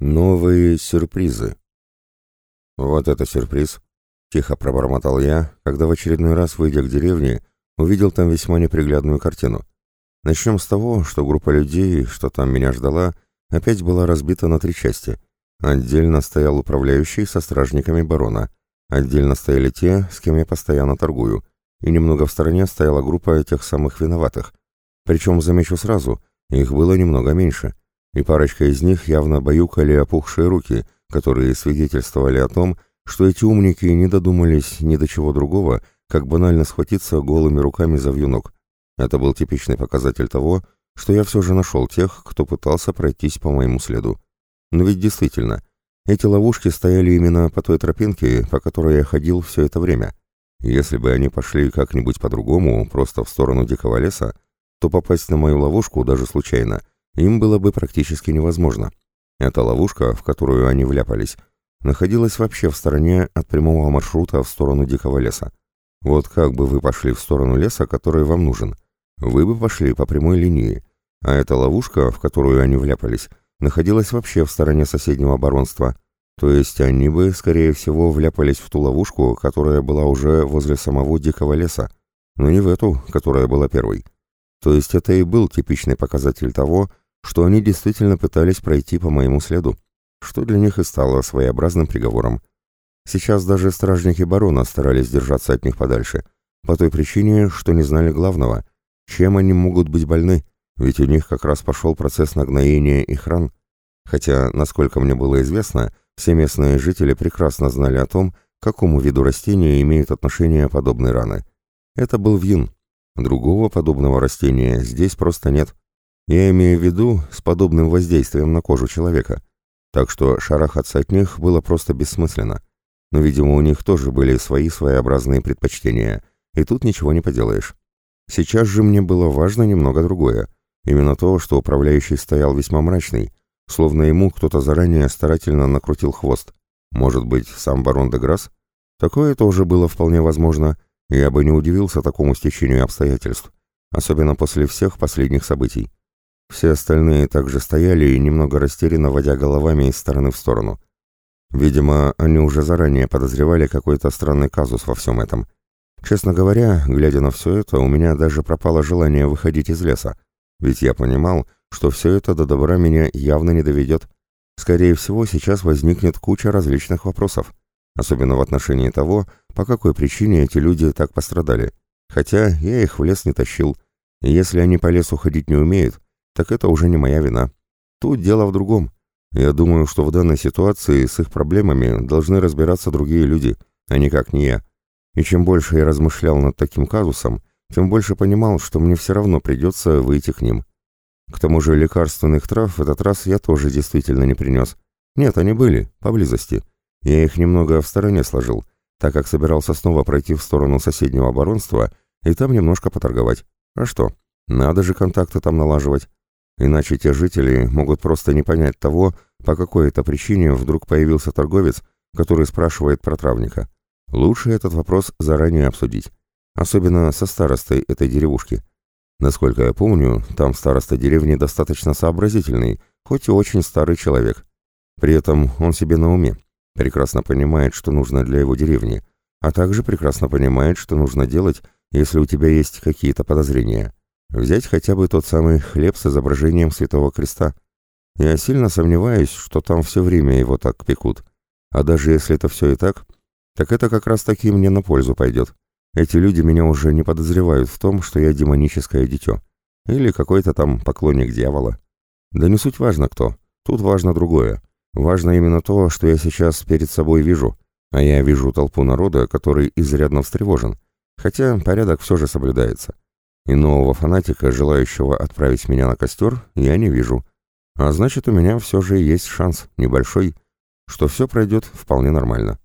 Новые сюрпризы. Вот это сюрприз. Тихо пробормотал я, когда в очередной раз, выйдя к деревне, увидел там весьма неприглядную картину. Начнем с того, что группа людей, что там меня ждала, опять была разбита на три части. Отдельно стоял управляющий со стражниками барона. Отдельно стояли те, с кем я постоянно торгую. И немного в стороне стояла группа этих самых виноватых. Причем, замечу сразу, их было немного меньше и парочка из них явно баюкали опухшие руки, которые свидетельствовали о том, что эти умники не додумались ни до чего другого, как банально схватиться голыми руками за вьюнок. Это был типичный показатель того, что я все же нашел тех, кто пытался пройтись по моему следу. Но ведь действительно, эти ловушки стояли именно по той тропинке, по которой я ходил все это время. Если бы они пошли как-нибудь по-другому, просто в сторону дикого леса, то попасть на мою ловушку даже случайно им было бы практически невозможно. Эта ловушка, в которую они вляпались, находилась вообще в стороне от прямого маршрута в сторону дикого леса. Вот как бы вы пошли в сторону леса, который вам нужен? Вы бы пошли по прямой линии, а эта ловушка, в которую они вляпались, находилась вообще в стороне соседнего баронства. То есть они бы, скорее всего, вляпались в ту ловушку, которая была уже возле самого дикого леса, но не в эту, которая была первой. То есть это и был типичный показатель того, что они действительно пытались пройти по моему следу, что для них и стало своеобразным приговором. Сейчас даже стражники барона старались держаться от них подальше, по той причине, что не знали главного, чем они могут быть больны, ведь у них как раз пошел процесс нагноения их ран. Хотя, насколько мне было известно, все местные жители прекрасно знали о том, к какому виду растения имеют отношение подобные раны. Это был вьюн. Другого подобного растения здесь просто нет. Я имею в виду с подобным воздействием на кожу человека. Так что шарахаться от них было просто бессмысленно. Но, видимо, у них тоже были свои своеобразные предпочтения, и тут ничего не поделаешь. Сейчас же мне было важно немного другое. Именно то, что управляющий стоял весьма мрачный, словно ему кто-то заранее старательно накрутил хвост. Может быть, сам барон де Грасс? Такое тоже было вполне возможно, я бы не удивился такому стечению обстоятельств, особенно после всех последних событий. Все остальные также стояли и немного растерянно водя головами из стороны в сторону. Видимо, они уже заранее подозревали какой-то странный казус во всем этом. Честно говоря, глядя на все это, у меня даже пропало желание выходить из леса, ведь я понимал, что все это до добра меня явно не доведет. Скорее всего, сейчас возникнет куча различных вопросов, особенно в отношении того, по какой причине эти люди так пострадали. Хотя я их в лес не тащил, если они по лесу ходить не умеют, так это уже не моя вина. Тут дело в другом. Я думаю, что в данной ситуации с их проблемами должны разбираться другие люди, а никак не я. И чем больше я размышлял над таким казусом, тем больше понимал, что мне все равно придется выйти к ним. К тому же лекарственных трав в этот раз я тоже действительно не принес. Нет, они были, поблизости. Я их немного в стороне сложил, так как собирался снова пройти в сторону соседнего оборонства и там немножко поторговать. А что, надо же контакты там налаживать. Иначе те жители могут просто не понять того, по какой это причине вдруг появился торговец, который спрашивает про травника. Лучше этот вопрос заранее обсудить. Особенно со старостой этой деревушки. Насколько я помню, там староста деревни достаточно сообразительный, хоть и очень старый человек. При этом он себе на уме, прекрасно понимает, что нужно для его деревни, а также прекрасно понимает, что нужно делать, если у тебя есть какие-то подозрения. Взять хотя бы тот самый хлеб с изображением Святого Креста. Я сильно сомневаюсь, что там все время его так пекут. А даже если это все и так, так это как раз таки мне на пользу пойдет. Эти люди меня уже не подозревают в том, что я демоническое дитё. Или какой-то там поклонник дьявола. Да не суть важно кто. Тут важно другое. Важно именно то, что я сейчас перед собой вижу. А я вижу толпу народа, который изрядно встревожен. Хотя порядок все же соблюдается. И нового фанатика, желающего отправить меня на костер, я не вижу. А значит, у меня все же есть шанс, небольшой, что все пройдет вполне нормально.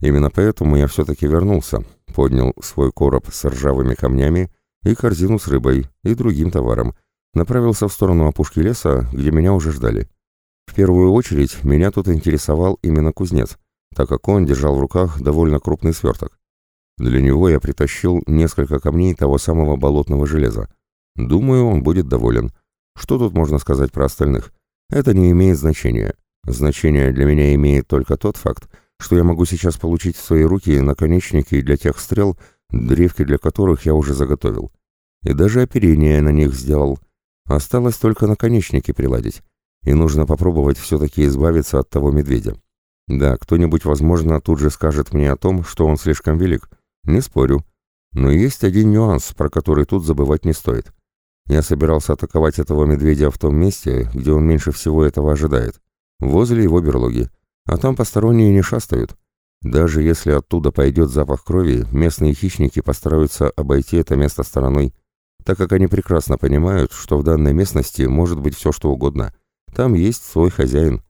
Именно поэтому я все-таки вернулся, поднял свой короб с ржавыми камнями и корзину с рыбой и другим товаром, направился в сторону опушки леса, где меня уже ждали. В первую очередь меня тут интересовал именно кузнец, так как он держал в руках довольно крупный сверток. Для него я притащил несколько камней того самого болотного железа. Думаю, он будет доволен. Что тут можно сказать про остальных? Это не имеет значения. Значение для меня имеет только тот факт, что я могу сейчас получить в свои руки наконечники для тех стрел, древки для которых я уже заготовил. И даже оперение на них сделал. Осталось только наконечники приладить. И нужно попробовать все-таки избавиться от того медведя. Да, кто-нибудь, возможно, тут же скажет мне о том, что он слишком велик. Не спорю. Но есть один нюанс, про который тут забывать не стоит. Я собирался атаковать этого медведя в том месте, где он меньше всего этого ожидает. Возле его берлоги. А там посторонние не шастают. Даже если оттуда пойдет запах крови, местные хищники постараются обойти это место стороной, так как они прекрасно понимают, что в данной местности может быть все что угодно. Там есть свой хозяин.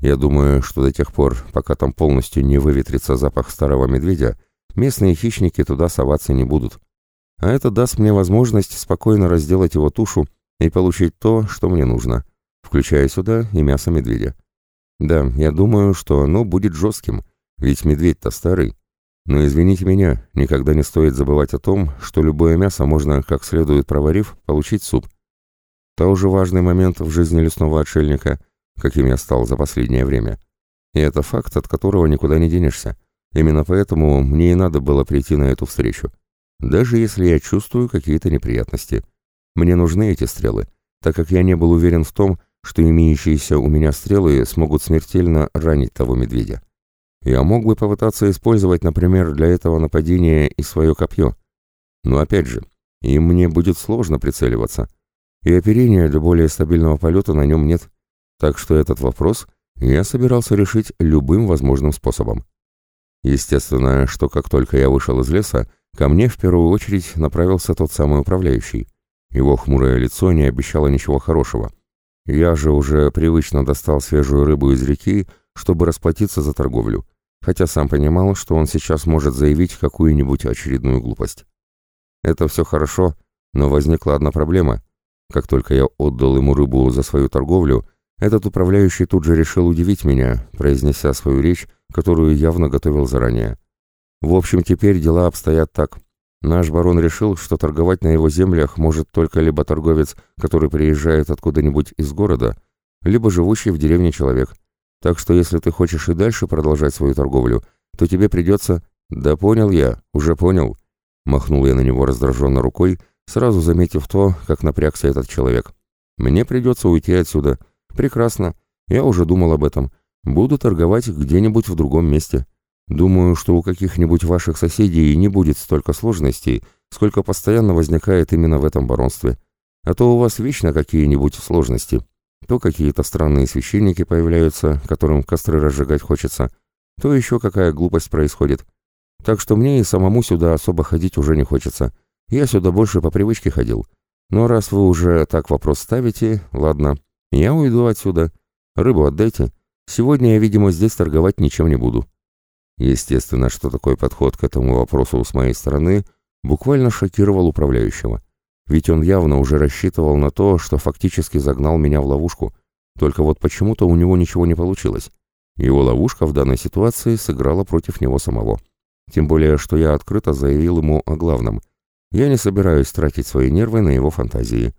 Я думаю, что до тех пор, пока там полностью не выветрится запах старого медведя, местные хищники туда соваться не будут. А это даст мне возможность спокойно разделать его тушу и получить то, что мне нужно, включая сюда и мясо медведя. Да, я думаю, что оно будет жестким, ведь медведь-то старый. Но извините меня, никогда не стоит забывать о том, что любое мясо можно, как следует проварив, получить суп. Тоже важный момент в жизни лесного отшельника, каким я стал за последнее время. И это факт, от которого никуда не денешься. Именно поэтому мне и надо было прийти на эту встречу. Даже если я чувствую какие-то неприятности. Мне нужны эти стрелы, так как я не был уверен в том, что имеющиеся у меня стрелы смогут смертельно ранить того медведя. Я мог бы попытаться использовать, например, для этого нападения и свое копье. Но опять же, им мне будет сложно прицеливаться. И оперения для более стабильного полета на нем нет. Так что этот вопрос я собирался решить любым возможным способом. Естественно, что как только я вышел из леса, ко мне в первую очередь направился тот самый управляющий. Его хмурое лицо не обещало ничего хорошего. Я же уже привычно достал свежую рыбу из реки, чтобы расплатиться за торговлю, хотя сам понимал, что он сейчас может заявить какую-нибудь очередную глупость. Это все хорошо, но возникла одна проблема. Как только я отдал ему рыбу за свою торговлю, этот управляющий тут же решил удивить меня, произнеся свою речь, которую явно готовил заранее. В общем, теперь дела обстоят так. Наш барон решил, что торговать на его землях может только либо торговец, который приезжает откуда-нибудь из города, либо живущий в деревне человек. Так что если ты хочешь и дальше продолжать свою торговлю, то тебе придется... Да понял я, уже понял. Махнул я на него раздраженно рукой, сразу заметив то, как напрягся этот человек. Мне придется уйти отсюда. Прекрасно. Я уже думал об этом. Буду торговать где-нибудь в другом месте. Думаю, что у каких-нибудь ваших соседей не будет столько сложностей, сколько постоянно возникает именно в этом баронстве. А то у вас вечно какие-нибудь сложности. То какие-то странные священники появляются, которым костры разжигать хочется, то еще какая глупость происходит. Так что мне и самому сюда особо ходить уже не хочется. Я сюда больше по привычке ходил. Но раз вы уже так вопрос ставите, ладно, я уйду отсюда. Рыбу отдайте. Сегодня я, видимо, здесь торговать ничем не буду. Естественно, что такой подход к этому вопросу с моей стороны буквально шокировал управляющего. Ведь он явно уже рассчитывал на то, что фактически загнал меня в ловушку. Только вот почему-то у него ничего не получилось. Его ловушка в данной ситуации сыграла против него самого. Тем более, что я открыто заявил ему о главном. Я не собираюсь тратить свои нервы на его фантазии.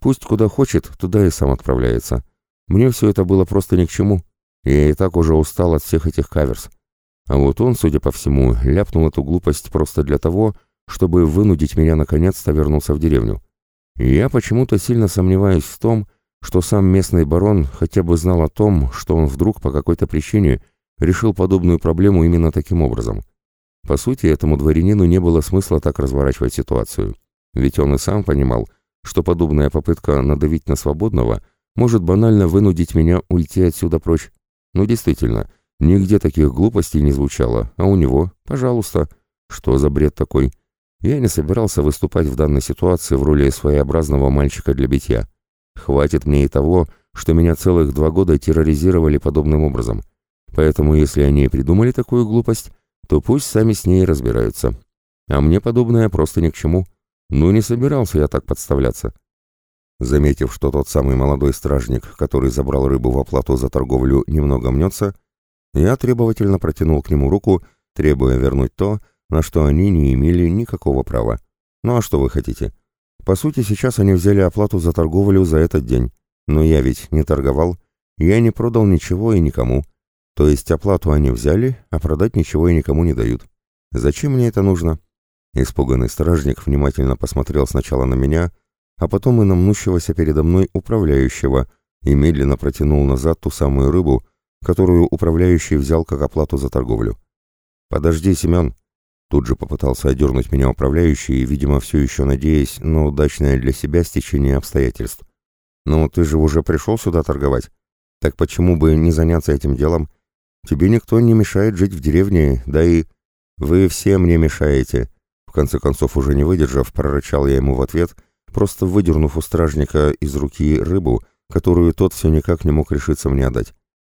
Пусть куда хочет, туда и сам отправляется. Мне все это было просто ни к чему. Я и так уже устал от всех этих каверс. А вот он, судя по всему, ляпнул эту глупость просто для того, чтобы вынудить меня наконец-то вернуться в деревню. Я почему-то сильно сомневаюсь в том, что сам местный барон хотя бы знал о том, что он вдруг по какой-то причине решил подобную проблему именно таким образом. По сути, этому дворянину не было смысла так разворачивать ситуацию, ведь он и сам понимал, что подобная попытка надавить на свободного может банально вынудить меня уйти отсюда прочь. Ну, действительно, Нигде таких глупостей не звучало, а у него, пожалуйста, что за бред такой? Я не собирался выступать в данной ситуации в роли своеобразного мальчика для битья. Хватит мне и того, что меня целых два года терроризировали подобным образом. Поэтому, если они придумали такую глупость, то пусть сами с ней разбираются. А мне подобное просто ни к чему. Ну, не собирался я так подставляться. Заметив, что тот самый молодой стражник, который забрал рыбу в оплату за торговлю, немного мнется, я требовательно протянул к нему руку, требуя вернуть то, на что они не имели никакого права. Ну а что вы хотите? По сути, сейчас они взяли оплату за торговлю за этот день. Но я ведь не торговал. я не продал ничего и никому. То есть оплату они взяли, а продать ничего и никому не дают. Зачем мне это нужно? Испуганный стражник внимательно посмотрел сначала на меня, а потом и на мнущегося передо мной управляющего и медленно протянул назад ту самую рыбу, которую управляющий взял как оплату за торговлю. «Подожди, Семен!» Тут же попытался одернуть меня управляющий, видимо, все еще надеясь на удачное для себя стечение обстоятельств. «Ну, ты же уже пришел сюда торговать. Так почему бы не заняться этим делом? Тебе никто не мешает жить в деревне, да и... Вы все мне мешаете!» В конце концов, уже не выдержав, прорычал я ему в ответ, просто выдернув у стражника из руки рыбу, которую тот все никак не мог решиться мне отдать.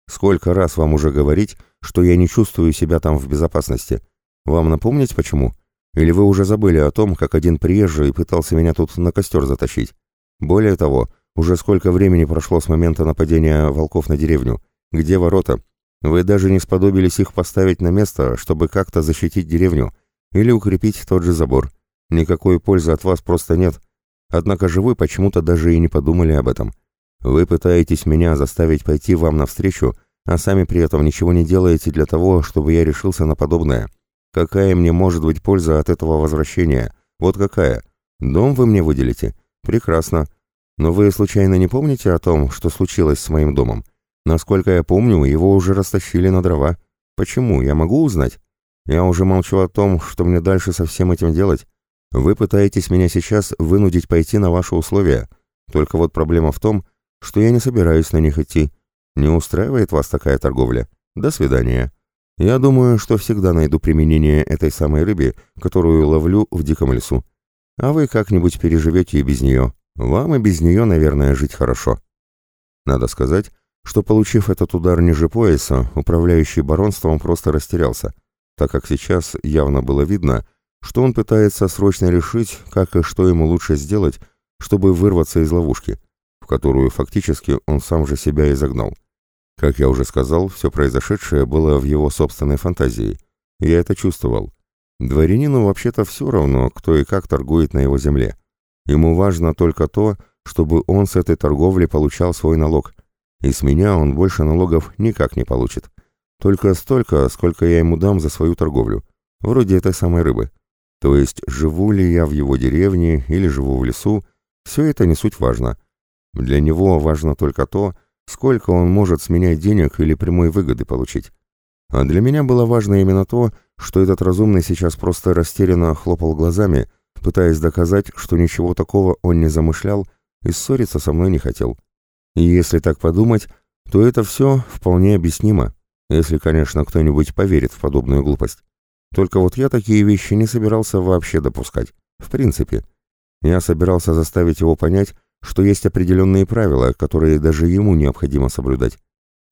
«Сколько раз вам уже говорить, что я не чувствую себя там в безопасности?» Вам напомнить почему? Или вы уже забыли о том, как один приезжий пытался меня тут на костер затащить? Более того, уже сколько времени прошло с момента нападения волков на деревню? Где ворота? Вы даже не сподобились их поставить на место, чтобы как-то защитить деревню или укрепить тот же забор. Никакой пользы от вас просто нет. Однако же вы почему-то даже и не подумали об этом. Вы пытаетесь меня заставить пойти вам навстречу, а сами при этом ничего не делаете для того, чтобы я решился на подобное. Какая мне может быть польза от этого возвращения? Вот какая? Дом вы мне выделите? Прекрасно. Но вы случайно не помните о том, что случилось с моим домом? Насколько я помню, его уже растащили на дрова. Почему? Я могу узнать? Я уже молчу о том, что мне дальше со всем этим делать. Вы пытаетесь меня сейчас вынудить пойти на ваши условия. Только вот проблема в том, что я не собираюсь на них идти. Не устраивает вас такая торговля? До свидания. Я думаю, что всегда найду применение этой самой рыбе, которую ловлю в диком лесу. А вы как-нибудь переживете и без нее. Вам и без нее, наверное, жить хорошо. Надо сказать, что, получив этот удар ниже пояса, управляющий баронством просто растерялся, так как сейчас явно было видно, что он пытается срочно решить, как и что ему лучше сделать, чтобы вырваться из ловушки, в которую фактически он сам же себя и загнал. Как я уже сказал, все произошедшее было в его собственной фантазии. Я это чувствовал. Дворянину вообще-то все равно, кто и как торгует на его земле. Ему важно только то, чтобы он с этой торговли получал свой налог. И с меня он больше налогов никак не получит. Только столько, сколько я ему дам за свою торговлю. Вроде этой самой рыбы. То есть, живу ли я в его деревне или живу в лесу, все это не суть важно. Для него важно только то, сколько он может с меня денег или прямой выгоды получить. А для меня было важно именно то, что этот разумный сейчас просто растерянно хлопал глазами, пытаясь доказать, что ничего такого он не замышлял и ссориться со мной не хотел. И если так подумать, то это все вполне объяснимо, если, конечно, кто-нибудь поверит в подобную глупость. Только вот я такие вещи не собирался вообще допускать. В принципе. Я собирался заставить его понять, что есть определенные правила, которые даже ему необходимо соблюдать.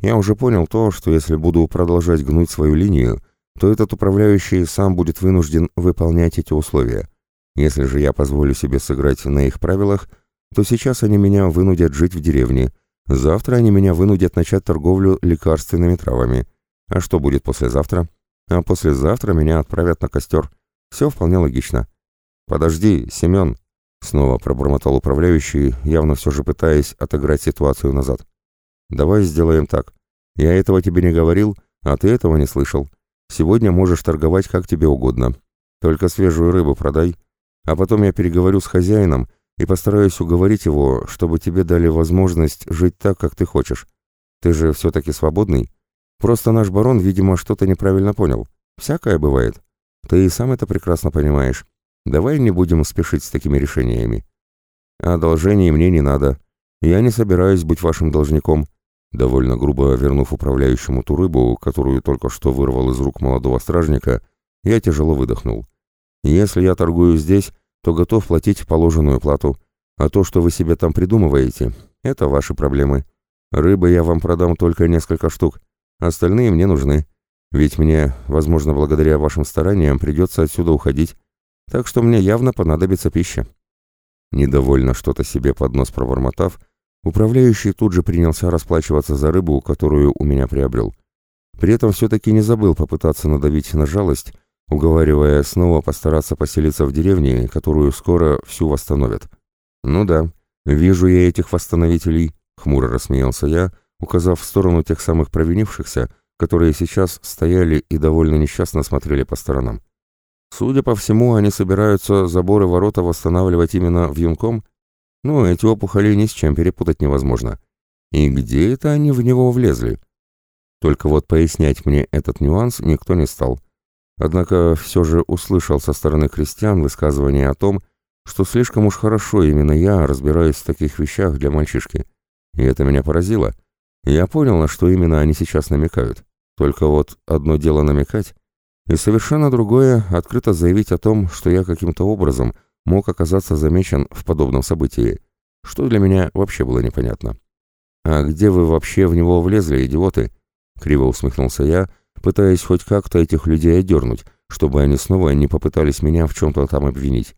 Я уже понял то, что если буду продолжать гнуть свою линию, то этот управляющий сам будет вынужден выполнять эти условия. Если же я позволю себе сыграть на их правилах, то сейчас они меня вынудят жить в деревне, завтра они меня вынудят начать торговлю лекарственными травами. А что будет послезавтра? А послезавтра меня отправят на костер. Все вполне логично. «Подожди, Семен», Снова пробормотал управляющий, явно все же пытаясь отыграть ситуацию назад. «Давай сделаем так. Я этого тебе не говорил, а ты этого не слышал. Сегодня можешь торговать как тебе угодно. Только свежую рыбу продай. А потом я переговорю с хозяином и постараюсь уговорить его, чтобы тебе дали возможность жить так, как ты хочешь. Ты же все-таки свободный. Просто наш барон, видимо, что-то неправильно понял. Всякое бывает. Ты и сам это прекрасно понимаешь. Давай не будем спешить с такими решениями. Одолжений мне не надо. Я не собираюсь быть вашим должником. Довольно грубо вернув управляющему ту рыбу, которую только что вырвал из рук молодого стражника, я тяжело выдохнул. Если я торгую здесь, то готов платить положенную плату, а то, что вы себе там придумываете, это ваши проблемы. Рыбы я вам продам только несколько штук, остальные мне нужны. Ведь мне, возможно, благодаря вашим стараниям придется отсюда уходить, так что мне явно понадобится пища. Недовольно что-то себе под нос пробормотав, управляющий тут же принялся расплачиваться за рыбу, которую у меня приобрел. При этом все-таки не забыл попытаться надавить на жалость, уговаривая снова постараться поселиться в деревне, которую скоро всю восстановят. «Ну да, вижу я этих восстановителей», — хмуро рассмеялся я, указав в сторону тех самых провинившихся, которые сейчас стояли и довольно несчастно смотрели по сторонам. Судя по всему, они собираются заборы ворота восстанавливать именно в Юнком. Ну, эти опухоли ни с чем перепутать невозможно. И где это они в него влезли? Только вот пояснять мне этот нюанс никто не стал. Однако все же услышал со стороны крестьян высказывание о том, что слишком уж хорошо именно я разбираюсь в таких вещах для мальчишки. И это меня поразило. Я понял, на что именно они сейчас намекают. Только вот одно дело намекать, и совершенно другое — открыто заявить о том, что я каким-то образом мог оказаться замечен в подобном событии, что для меня вообще было непонятно. «А где вы вообще в него влезли, идиоты?» — криво усмехнулся я, пытаясь хоть как-то этих людей одернуть, чтобы они снова не попытались меня в чем-то там обвинить.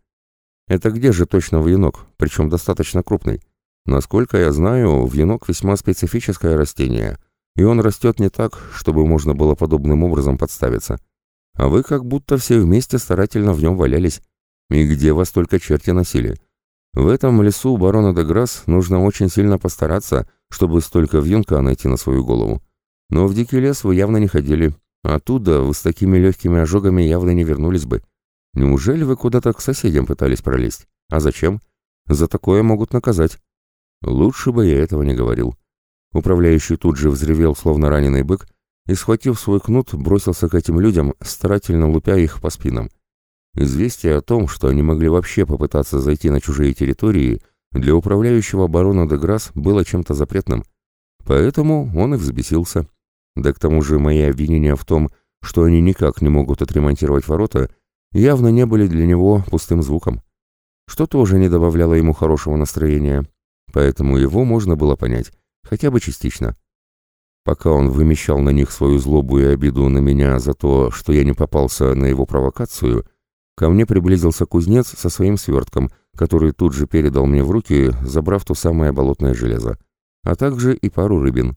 «Это где же точно вьюнок, причем достаточно крупный? Насколько я знаю, вьюнок весьма специфическое растение, и он растет не так, чтобы можно было подобным образом подставиться. А вы как будто все вместе старательно в нем валялись. И где вас только черти носили?» В этом лесу барона де Грасс нужно очень сильно постараться, чтобы столько вьюнка найти на свою голову. Но в дикий лес вы явно не ходили. Оттуда вы с такими легкими ожогами явно не вернулись бы. Неужели вы куда-то к соседям пытались пролезть? А зачем? За такое могут наказать. Лучше бы я этого не говорил. Управляющий тут же взревел, словно раненый бык, и, схватив свой кнут, бросился к этим людям, старательно лупя их по спинам. Известие о том, что они могли вообще попытаться зайти на чужие территории, для управляющего барона Деграсс было чем-то запретным. Поэтому он и взбесился. Да к тому же мои обвинения в том, что они никак не могут отремонтировать ворота, явно не были для него пустым звуком. Что тоже не добавляло ему хорошего настроения, поэтому его можно было понять, хотя бы частично. Пока он вымещал на них свою злобу и обиду на меня за то, что я не попался на его провокацию, ко мне приблизился кузнец со своим свертком, который тут же передал мне в руки, забрав то самое болотное железо, а также и пару рыбин.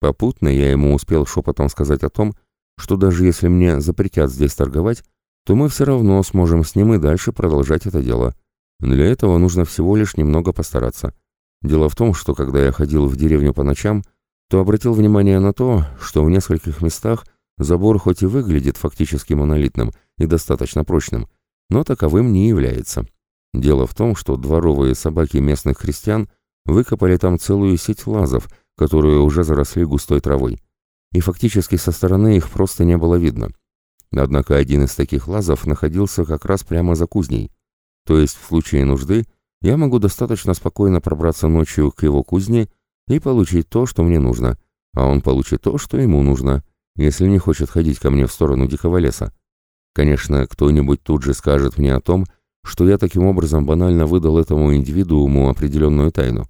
Попутно я ему успел шепотом сказать о том, что даже если мне запретят здесь торговать, то мы все равно сможем с ним и дальше продолжать это дело. Для этого нужно всего лишь немного постараться. Дело в том, что когда я ходил в деревню по ночам, то обратил внимание на то, что в нескольких местах забор хоть и выглядит фактически монолитным и достаточно прочным, но таковым не является. Дело в том, что дворовые собаки местных христиан выкопали там целую сеть лазов, которые уже заросли густой травой. И фактически со стороны их просто не было видно. Однако один из таких лазов находился как раз прямо за кузней. То есть в случае нужды я могу достаточно спокойно пробраться ночью к его кузне и получить то, что мне нужно, а он получит то, что ему нужно, если не хочет ходить ко мне в сторону дикого леса. Конечно, кто-нибудь тут же скажет мне о том, что я таким образом банально выдал этому индивидууму определенную тайну.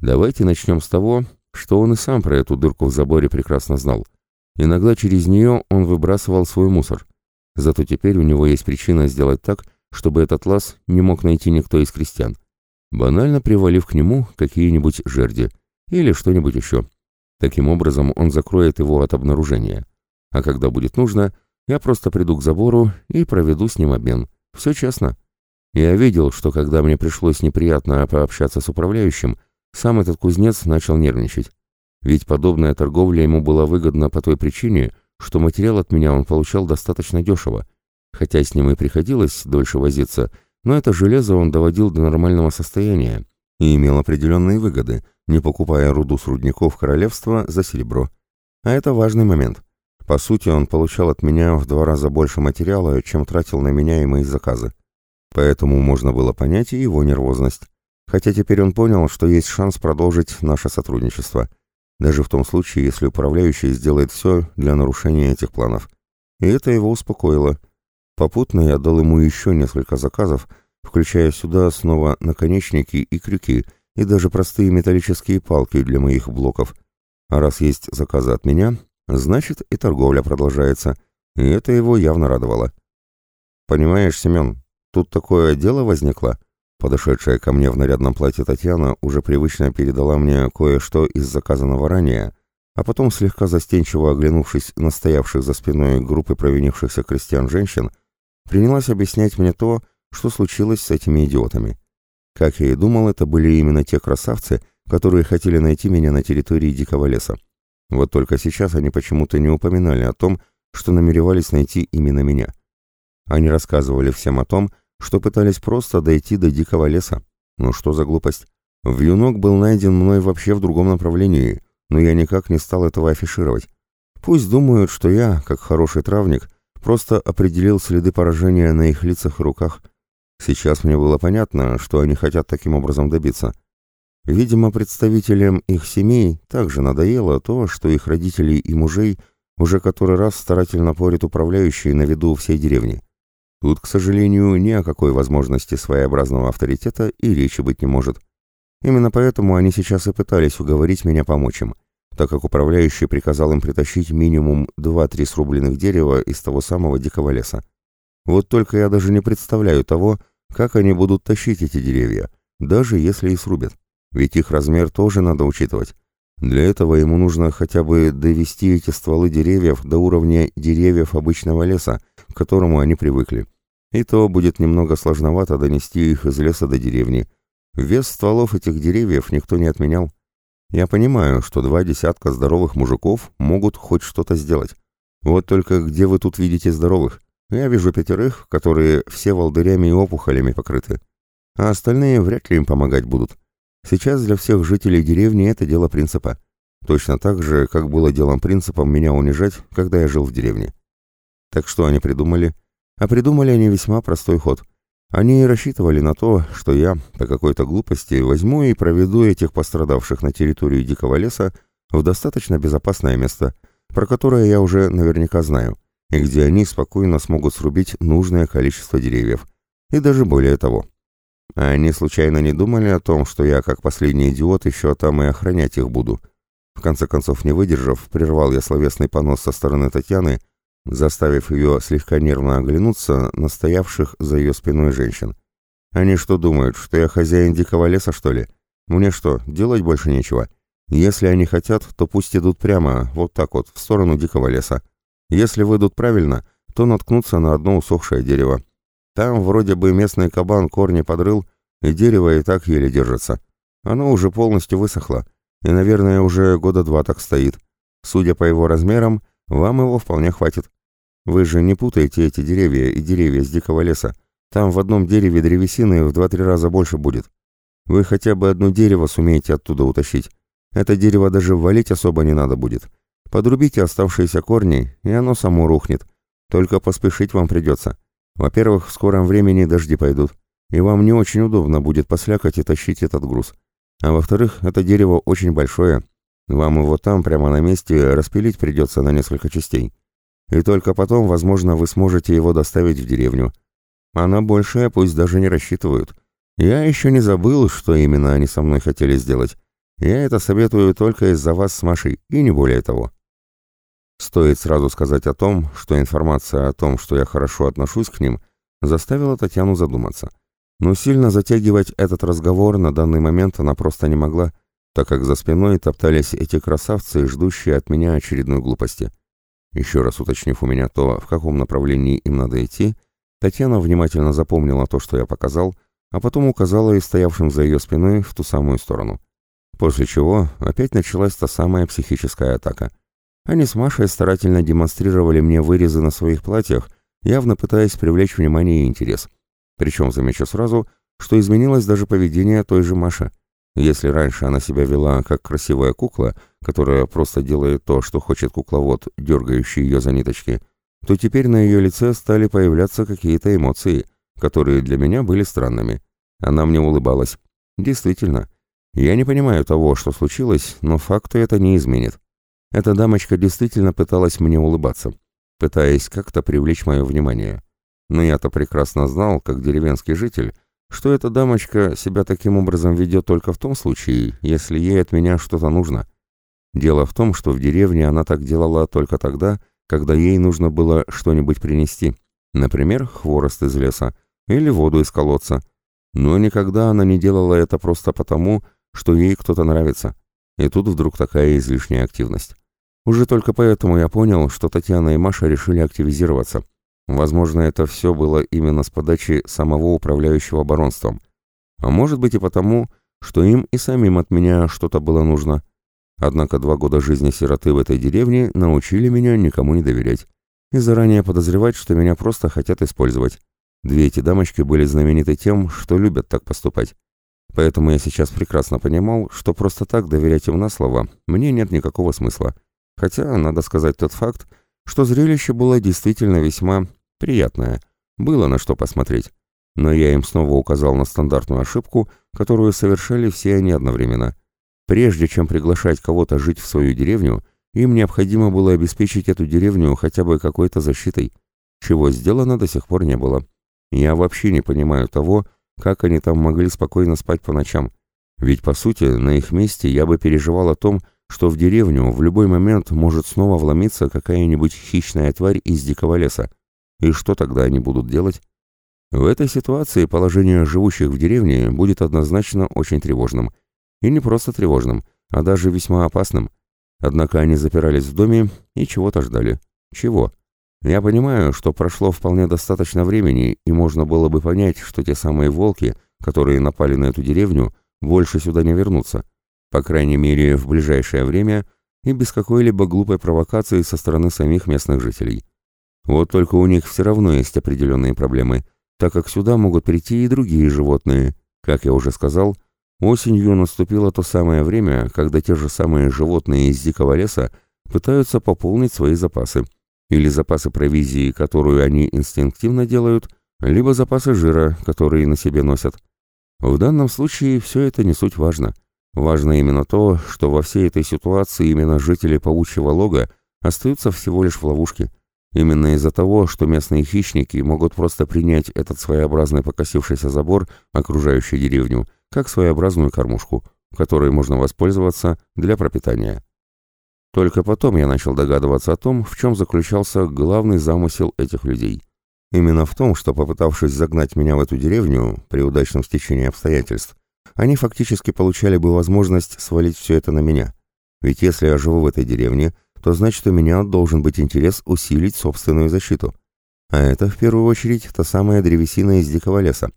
Давайте начнем с того, что он и сам про эту дырку в заборе прекрасно знал. Иногда через нее он выбрасывал свой мусор. Зато теперь у него есть причина сделать так, чтобы этот лаз не мог найти никто из крестьян, банально привалив к нему какие-нибудь жерди или что-нибудь еще. Таким образом он закроет его от обнаружения. А когда будет нужно, я просто приду к забору и проведу с ним обмен. Все честно. Я видел, что когда мне пришлось неприятно пообщаться с управляющим, сам этот кузнец начал нервничать. Ведь подобная торговля ему была выгодна по той причине, что материал от меня он получал достаточно дешево. Хотя с ним и приходилось дольше возиться, но это железо он доводил до нормального состояния и имел определенные выгоды, не покупая руду с рудников королевства за серебро. А это важный момент. По сути, он получал от меня в два раза больше материала, чем тратил на меня и мои заказы. Поэтому можно было понять и его нервозность. Хотя теперь он понял, что есть шанс продолжить наше сотрудничество. Даже в том случае, если управляющий сделает все для нарушения этих планов. И это его успокоило. Попутно я дал ему еще несколько заказов, включая сюда снова наконечники и крюки, и даже простые металлические палки для моих блоков. А раз есть заказы от меня, значит и торговля продолжается. И это его явно радовало. «Понимаешь, Семен, тут такое дело возникло?» Подошедшая ко мне в нарядном платье Татьяна уже привычно передала мне кое-что из заказанного ранее, а потом, слегка застенчиво оглянувшись на стоявших за спиной группы провинившихся крестьян-женщин, принялась объяснять мне то, что случилось с этими идиотами. Как я и думал, это были именно те красавцы, которые хотели найти меня на территории Дикого леса. Вот только сейчас они почему-то не упоминали о том, что намеревались найти именно меня. Они рассказывали всем о том, что пытались просто дойти до Дикого леса. Ну что за глупость? Вьюнок был найден мной вообще в другом направлении, но я никак не стал этого афишировать. Пусть думают, что я, как хороший травник, просто определил следы поражения на их лицах и руках. Сейчас мне было понятно, что они хотят таким образом добиться. Видимо, представителям их семей также надоело то, что их родителей и мужей уже который раз старательно порят управляющие на виду всей деревни. Тут, к сожалению, ни о какой возможности своеобразного авторитета и речи быть не может. Именно поэтому они сейчас и пытались уговорить меня помочь им, так как управляющий приказал им притащить минимум 2-3 срубленных дерева из того самого дикого леса. Вот только я даже не представляю того, как они будут тащить эти деревья, даже если и срубят. Ведь их размер тоже надо учитывать. Для этого ему нужно хотя бы довести эти стволы деревьев до уровня деревьев обычного леса, к которому они привыкли. И то будет немного сложновато донести их из леса до деревни. Вес стволов этих деревьев никто не отменял. Я понимаю, что два десятка здоровых мужиков могут хоть что-то сделать. Вот только где вы тут видите здоровых? Я вижу пятерых, которые все волдырями и опухолями покрыты. А остальные вряд ли им помогать будут. Сейчас для всех жителей деревни это дело принципа. Точно так же, как было делом принципом меня унижать, когда я жил в деревне. Так что они придумали? А придумали они весьма простой ход. Они и рассчитывали на то, что я, по какой-то глупости, возьму и проведу этих пострадавших на территории Дикого леса в достаточно безопасное место, про которое я уже наверняка знаю, и где они спокойно смогут срубить нужное количество деревьев. И даже более того. А они случайно не думали о том, что я, как последний идиот, еще там и охранять их буду? В конце концов, не выдержав, прервал я словесный понос со стороны Татьяны, заставив ее слегка нервно оглянуться на стоявших за ее спиной женщин. «Они что думают, что я хозяин дикого леса, что ли? Мне что, делать больше нечего? Если они хотят, то пусть идут прямо, вот так вот, в сторону дикого леса. Если выйдут правильно, то наткнутся на одно усохшее дерево. Там вроде бы местный кабан корни подрыл, и дерево и так еле держится. Оно уже полностью высохло, и, наверное, уже года два так стоит. Судя по его размерам, вам его вполне хватит. Вы же не путаете эти деревья и деревья с дикого леса. Там в одном дереве древесины в два-три раза больше будет. Вы хотя бы одно дерево сумеете оттуда утащить. Это дерево даже валить особо не надо будет. Подрубите оставшиеся корни, и оно само рухнет. Только поспешить вам придется. Во-первых, в скором времени дожди пойдут, и вам не очень удобно будет послякать и тащить этот груз. А во-вторых, это дерево очень большое. Вам его там, прямо на месте, распилить придется на несколько частей. И только потом, возможно, вы сможете его доставить в деревню. Она большая, пусть даже не рассчитывают. Я еще не забыл, что именно они со мной хотели сделать. Я это советую только из-за вас с Машей, и не более того. Стоит сразу сказать о том, что информация о том, что я хорошо отношусь к ним, заставила Татьяну задуматься. Но сильно затягивать этот разговор на данный момент она просто не могла, так как за спиной топтались эти красавцы, ждущие от меня очередной глупости. Еще раз уточнив у меня то, в каком направлении им надо идти, Татьяна внимательно запомнила то, что я показал, а потом указала и стоявшим за ее спиной в ту самую сторону. После чего опять началась та самая психическая атака — они с Машей старательно демонстрировали мне вырезы на своих платьях, явно пытаясь привлечь внимание и интерес. Причем замечу сразу, что изменилось даже поведение той же Маши. Если раньше она себя вела как красивая кукла, которая просто делает то, что хочет кукловод, дергающий ее за ниточки, то теперь на ее лице стали появляться какие-то эмоции, которые для меня были странными. Она мне улыбалась. Действительно, я не понимаю того, что случилось, но факты это не изменит. Эта дамочка действительно пыталась мне улыбаться, пытаясь как-то привлечь мое внимание. Но я-то прекрасно знал, как деревенский житель, что эта дамочка себя таким образом ведет только в том случае, если ей от меня что-то нужно. Дело в том, что в деревне она так делала только тогда, когда ей нужно было что-нибудь принести, например, хворост из леса или воду из колодца. Но никогда она не делала это просто потому, что ей кто-то нравится. И тут вдруг такая излишняя активность. Уже только поэтому я понял, что Татьяна и Маша решили активизироваться. Возможно, это все было именно с подачи самого управляющего баронством. А может быть и потому, что им и самим от меня что-то было нужно. Однако два года жизни сироты в этой деревне научили меня никому не доверять и заранее подозревать, что меня просто хотят использовать. Две эти дамочки были знамениты тем, что любят так поступать. Поэтому я сейчас прекрасно понимал, что просто так доверять им на слово мне нет никакого смысла. Хотя, надо сказать тот факт, что зрелище было действительно весьма приятное. Было на что посмотреть. Но я им снова указал на стандартную ошибку, которую совершали все они одновременно. Прежде чем приглашать кого-то жить в свою деревню, им необходимо было обеспечить эту деревню хотя бы какой-то защитой, чего сделано до сих пор не было. Я вообще не понимаю того, как они там могли спокойно спать по ночам. Ведь, по сути, на их месте я бы переживал о том, что в деревню в любой момент может снова вломиться какая-нибудь хищная тварь из дикого леса. И что тогда они будут делать? В этой ситуации положение живущих в деревне будет однозначно очень тревожным. И не просто тревожным, а даже весьма опасным. Однако они запирались в доме и чего-то ждали. Чего? Я понимаю, что прошло вполне достаточно времени, и можно было бы понять, что те самые волки, которые напали на эту деревню, больше сюда не вернутся. По крайней мере, в ближайшее время и без какой-либо глупой провокации со стороны самих местных жителей. Вот только у них все равно есть определенные проблемы, так как сюда могут прийти и другие животные. Как я уже сказал, осенью наступило то самое время, когда те же самые животные из дикого леса пытаются пополнить свои запасы или запасы провизии, которую они инстинктивно делают, либо запасы жира, которые на себе носят. В данном случае все это не суть важно. Важно именно то, что во всей этой ситуации именно жители паучьего лога остаются всего лишь в ловушке. Именно из-за того, что местные хищники могут просто принять этот своеобразный покосившийся забор, окружающий деревню, как своеобразную кормушку, которой можно воспользоваться для пропитания. Только потом я начал догадываться о том, в чем заключался главный замысел этих людей. Именно в том, что, попытавшись загнать меня в эту деревню при удачном стечении обстоятельств, они фактически получали бы возможность свалить все это на меня. Ведь если я живу в этой деревне, то значит у меня должен быть интерес усилить собственную защиту. А это, в первую очередь, та самая древесина из дикого леса.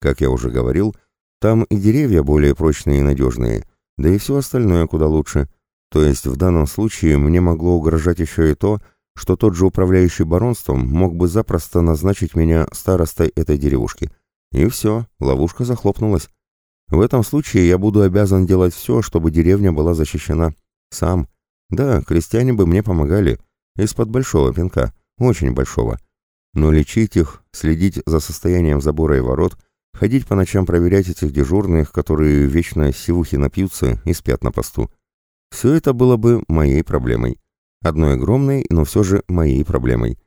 Как я уже говорил, там и деревья более прочные и надежные, да и все остальное куда лучше – то есть в данном случае мне могло угрожать еще и то, что тот же управляющий баронством мог бы запросто назначить меня старостой этой деревушки. И все, ловушка захлопнулась. В этом случае я буду обязан делать все, чтобы деревня была защищена. Сам. Да, крестьяне бы мне помогали. Из-под большого пинка. Очень большого. Но лечить их, следить за состоянием забора и ворот, ходить по ночам проверять этих дежурных, которые вечно сивухи напьются и спят на посту. Все это было бы моей проблемой. Одной огромной, но все же моей проблемой.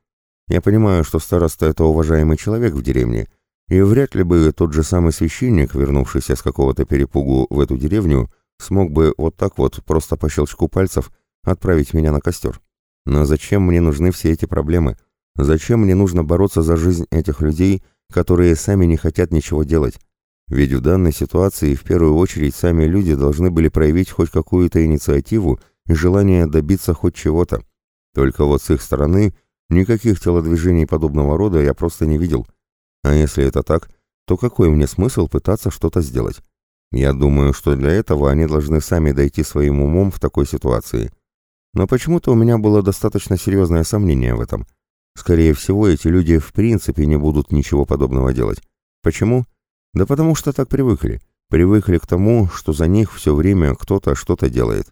Я понимаю, что староста — это уважаемый человек в деревне, и вряд ли бы тот же самый священник, вернувшийся с какого-то перепугу в эту деревню, смог бы вот так вот, просто по щелчку пальцев, отправить меня на костер. Но зачем мне нужны все эти проблемы? Зачем мне нужно бороться за жизнь этих людей, которые сами не хотят ничего делать? Ведь в данной ситуации в первую очередь сами люди должны были проявить хоть какую-то инициативу и желание добиться хоть чего-то. Только вот с их стороны никаких телодвижений подобного рода я просто не видел. А если это так, то какой мне смысл пытаться что-то сделать? Я думаю, что для этого они должны сами дойти своим умом в такой ситуации. Но почему-то у меня было достаточно серьезное сомнение в этом. Скорее всего, эти люди в принципе не будут ничего подобного делать. Почему? Да потому что так привыкли. Привыкли к тому, что за них все время кто-то что-то делает.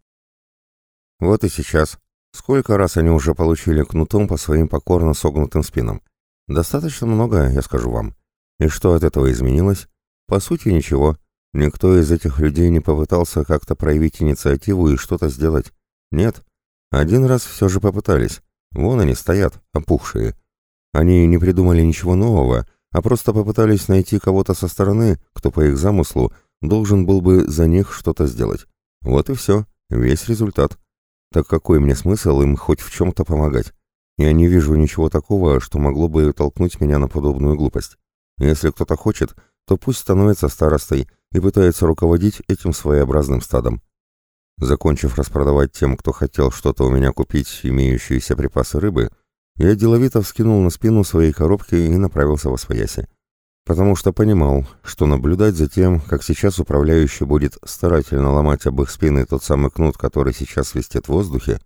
Вот и сейчас. Сколько раз они уже получили кнутом по своим покорно согнутым спинам? Достаточно много, я скажу вам. И что от этого изменилось? По сути, ничего. Никто из этих людей не попытался как-то проявить инициативу и что-то сделать. Нет. Один раз все же попытались. Вон они стоят, опухшие. Они не придумали ничего нового, а просто попытались найти кого-то со стороны, кто по их замыслу должен был бы за них что-то сделать. Вот и все, весь результат. Так какой мне смысл им хоть в чем-то помогать? Я не вижу ничего такого, что могло бы толкнуть меня на подобную глупость. Если кто-то хочет, то пусть становится старостой и пытается руководить этим своеобразным стадом. Закончив распродавать тем, кто хотел что-то у меня купить, имеющиеся припасы рыбы, я деловито вскинул на спину своей коробки и направился во свояси. потому что понимал, что наблюдать за тем, как сейчас управляющий будет старательно ломать об их спины тот самый кнут, который сейчас свистит в воздухе,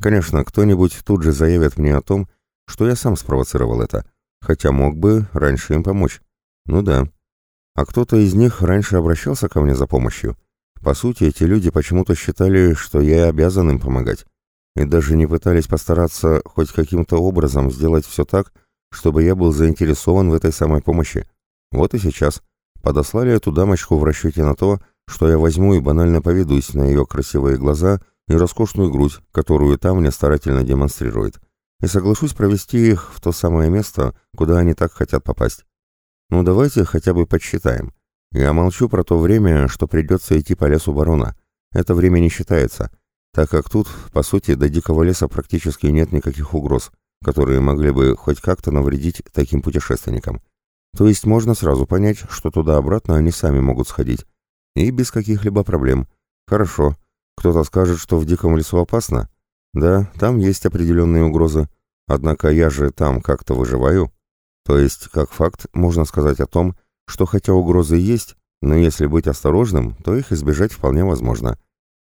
конечно, кто-нибудь тут же заявит мне о том, что я сам спровоцировал это, хотя мог бы раньше им помочь. Ну да. А кто-то из них раньше обращался ко мне за помощью. По сути, эти люди почему-то считали, что я обязан им помогать. И даже не пытались постараться хоть каким-то образом сделать все так, чтобы я был заинтересован в этой самой помощи. Вот и сейчас. Подослали эту дамочку в расчете на то, что я возьму и банально поведусь на ее красивые глаза и роскошную грудь, которую там мне старательно демонстрирует, и соглашусь провести их в то самое место, куда они так хотят попасть. Ну давайте хотя бы подсчитаем. Я молчу про то время, что придется идти по лесу барона. Это время не считается, так как тут, по сути, до дикого леса практически нет никаких угроз которые могли бы хоть как-то навредить таким путешественникам. То есть можно сразу понять, что туда-обратно они сами могут сходить. И без каких-либо проблем. Хорошо. Кто-то скажет, что в диком лесу опасно. Да, там есть определенные угрозы. Однако я же там как-то выживаю. То есть, как факт, можно сказать о том, что хотя угрозы есть, но если быть осторожным, то их избежать вполне возможно.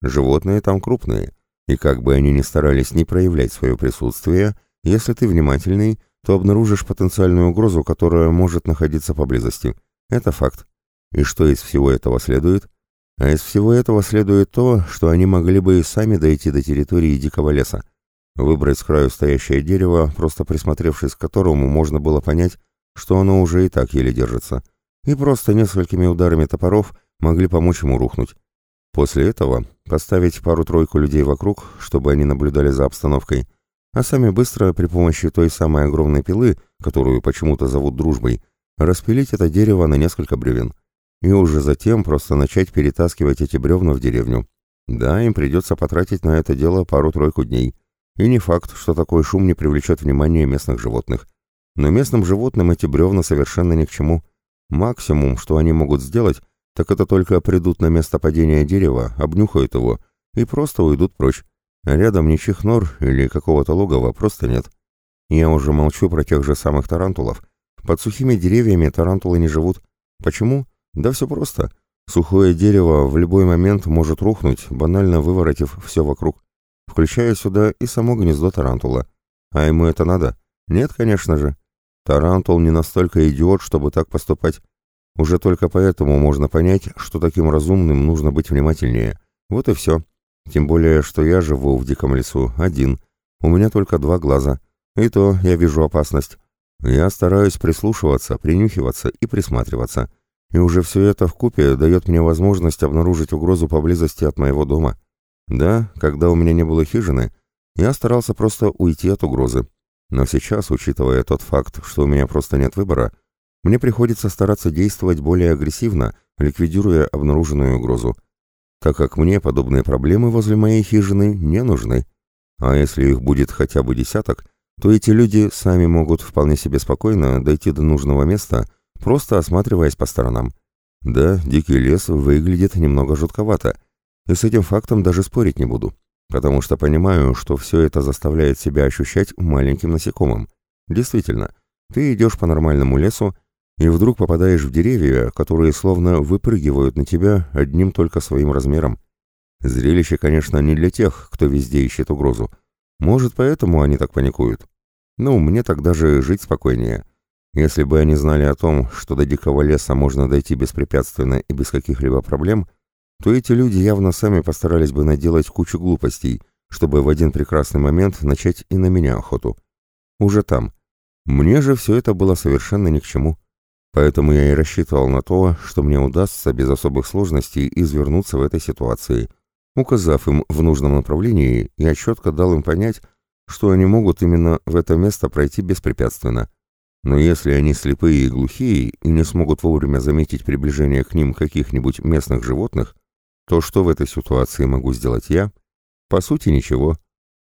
Животные там крупные, и как бы они ни старались не проявлять свое присутствие, если ты внимательный, то обнаружишь потенциальную угрозу, которая может находиться поблизости. Это факт. И что из всего этого следует? А из всего этого следует то, что они могли бы и сами дойти до территории дикого леса. Выбрать с краю стоящее дерево, просто присмотревшись к которому можно было понять, что оно уже и так еле держится. И просто несколькими ударами топоров могли помочь ему рухнуть. После этого поставить пару-тройку людей вокруг, чтобы они наблюдали за обстановкой, а сами быстро при помощи той самой огромной пилы, которую почему-то зовут дружбой, распилить это дерево на несколько бревен. И уже затем просто начать перетаскивать эти бревна в деревню. Да, им придется потратить на это дело пару-тройку дней. И не факт, что такой шум не привлечет внимание местных животных. Но местным животным эти бревна совершенно ни к чему. Максимум, что они могут сделать, так это только придут на место падения дерева, обнюхают его и просто уйдут прочь. Рядом ничьих нор или какого-то логова просто нет. Я уже молчу про тех же самых тарантулов. Под сухими деревьями тарантулы не живут. Почему? Да все просто. Сухое дерево в любой момент может рухнуть, банально выворотив все вокруг, включая сюда и само гнездо тарантула. А ему это надо? Нет, конечно же. Тарантул не настолько идиот, чтобы так поступать. Уже только поэтому можно понять, что таким разумным нужно быть внимательнее. Вот и все. Тем более, что я живу в диком лесу один. У меня только два глаза. И то я вижу опасность. Я стараюсь прислушиваться, принюхиваться и присматриваться. И уже все это вкупе дает мне возможность обнаружить угрозу поблизости от моего дома. Да, когда у меня не было хижины, я старался просто уйти от угрозы. Но сейчас, учитывая тот факт, что у меня просто нет выбора, мне приходится стараться действовать более агрессивно, ликвидируя обнаруженную угрозу так как мне подобные проблемы возле моей хижины не нужны. А если их будет хотя бы десяток, то эти люди сами могут вполне себе спокойно дойти до нужного места, просто осматриваясь по сторонам. Да, дикий лес выглядит немного жутковато, и с этим фактом даже спорить не буду, потому что понимаю, что все это заставляет себя ощущать маленьким насекомым. Действительно, ты идешь по нормальному лесу, и вдруг попадаешь в деревья, которые словно выпрыгивают на тебя одним только своим размером. Зрелище, конечно, не для тех, кто везде ищет угрозу. Может, поэтому они так паникуют. Ну, мне тогда же жить спокойнее. Если бы они знали о том, что до дикого леса можно дойти беспрепятственно и без каких-либо проблем, то эти люди явно сами постарались бы наделать кучу глупостей, чтобы в один прекрасный момент начать и на меня охоту. Уже там. Мне же все это было совершенно ни к чему. Поэтому я и рассчитывал на то, что мне удастся без особых сложностей извернуться в этой ситуации. Указав им в нужном направлении, я четко дал им понять, что они могут именно в это место пройти беспрепятственно. Но если они слепые и глухие и не смогут вовремя заметить приближение к ним каких-нибудь местных животных, то что в этой ситуации могу сделать я? По сути, ничего.